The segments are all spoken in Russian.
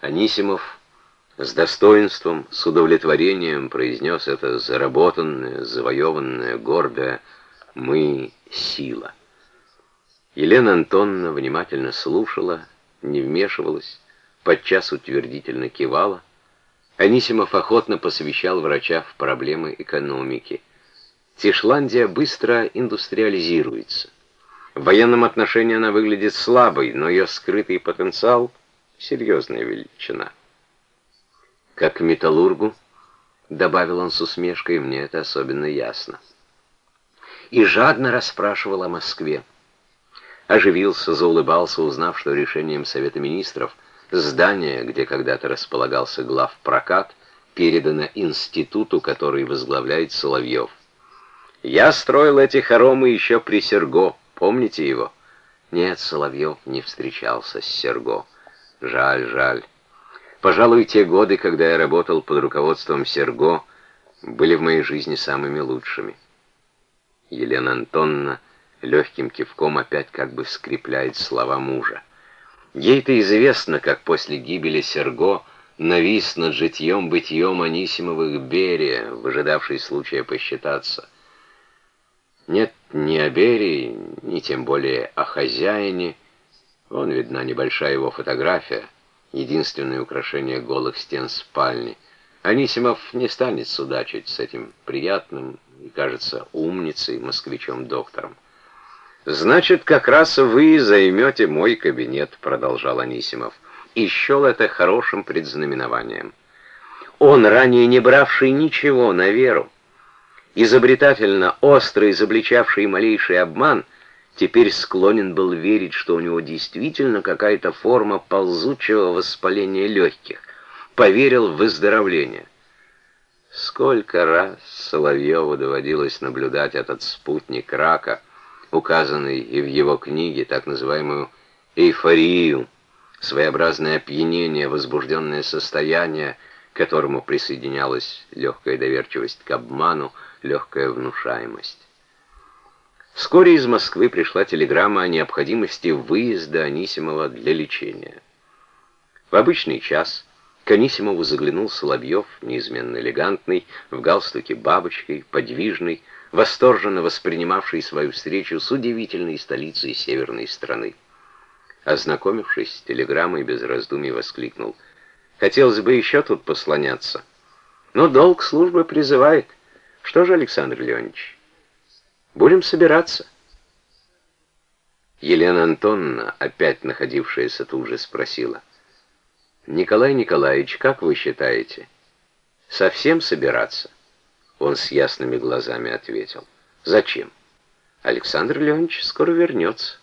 Анисимов с достоинством, с удовлетворением произнес это заработанное, завоеванное, гордое «Мы — сила». Елена Антоновна внимательно слушала, не вмешивалась, подчас утвердительно кивала. Анисимов охотно посвящал врача в проблемы экономики. Тишландия быстро индустриализируется. В военном отношении она выглядит слабой, но ее скрытый потенциал — серьезная величина. Как металлургу, добавил он с усмешкой, мне это особенно ясно. И жадно расспрашивал о Москве. Оживился, заулыбался, узнав, что решением Совета Министров здание, где когда-то располагался главпрокат, передано институту, который возглавляет Соловьев. «Я строил эти хоромы еще при Серго», Помните его? Нет, Соловьев не встречался с Серго. Жаль, жаль. Пожалуй, те годы, когда я работал под руководством Серго, были в моей жизни самыми лучшими. Елена Антонна легким кивком опять как бы скрепляет слова мужа. Ей-то известно, как после гибели Серго навис над житьем-бытьем Анисимовых Берия, выжидавший случая посчитаться — нет ни о Берии, ни тем более о хозяине. Вон видна небольшая его фотография, единственное украшение голых стен спальни. Анисимов не станет судачить с этим приятным и, кажется, умницей, москвичом-доктором. «Значит, как раз вы займете мой кабинет», — продолжал Анисимов, и счел это хорошим предзнаменованием. Он, ранее не бравший ничего на веру, изобретательно, остро изобличавший малейший обман, теперь склонен был верить, что у него действительно какая-то форма ползучего воспаления легких, поверил в выздоровление. Сколько раз Соловьеву доводилось наблюдать этот спутник рака, указанный и в его книге, так называемую эйфорию, своеобразное опьянение, возбужденное состояние, к которому присоединялась легкая доверчивость к обману, легкая внушаемость. Вскоре из Москвы пришла телеграмма о необходимости выезда Анисимова для лечения. В обычный час к Анисимову заглянул Соловьев, неизменно элегантный, в галстуке бабочкой, подвижный, восторженно воспринимавший свою встречу с удивительной столицей северной страны. Ознакомившись с телеграммой, без раздумий воскликнул. «Хотелось бы еще тут послоняться, но долг службы призывает». Что же, Александр Леонидович, будем собираться? Елена Антоновна, опять находившаяся тут же, спросила. «Николай Николаевич, как вы считаете, совсем собираться?» Он с ясными глазами ответил. «Зачем? Александр Леонидович скоро вернется».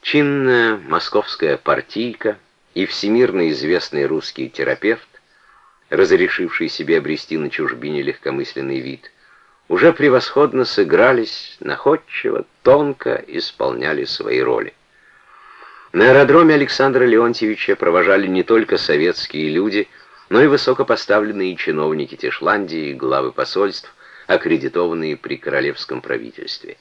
Чинная московская партийка и всемирно известный русский терапевт разрешивший себе обрести на чужбине легкомысленный вид, уже превосходно сыгрались, находчиво, тонко исполняли свои роли. На аэродроме Александра Леонтьевича провожали не только советские люди, но и высокопоставленные чиновники Тишландии и главы посольств, аккредитованные при королевском правительстве.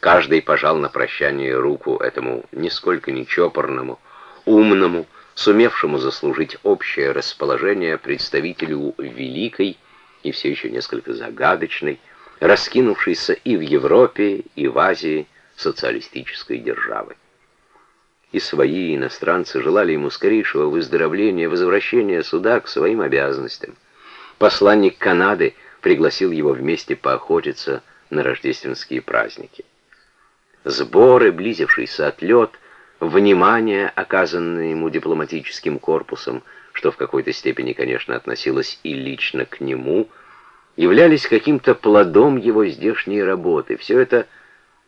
Каждый пожал на прощание руку этому нисколько не чопорному, умному, сумевшему заслужить общее расположение представителю великой и все еще несколько загадочной, раскинувшейся и в Европе, и в Азии социалистической державы. И свои иностранцы желали ему скорейшего выздоровления, возвращения суда к своим обязанностям. Посланник Канады пригласил его вместе поохотиться на рождественские праздники. Сборы, близившийся отлет, внимание, оказанное ему дипломатическим корпусом, что в какой-то степени, конечно, относилось и лично к нему, являлись каким-то плодом его здешней работы. Все это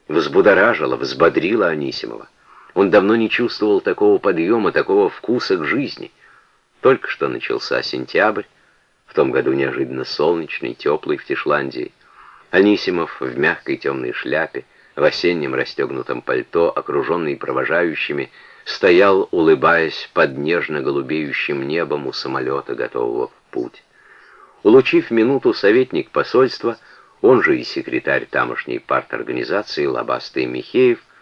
взбудоражило, взбодрило Анисимова. Он давно не чувствовал такого подъема, такого вкуса к жизни. Только что начался сентябрь, в том году неожиданно солнечный, теплый в Тишландии. Анисимов в мягкой темной шляпе, в осеннем расстегнутом пальто, окруженный провожающими, стоял, улыбаясь под нежно-голубеющим небом у самолета, готового в путь. Улучив минуту советник посольства, он же и секретарь тамошней парторганизации Лобастый Михеев,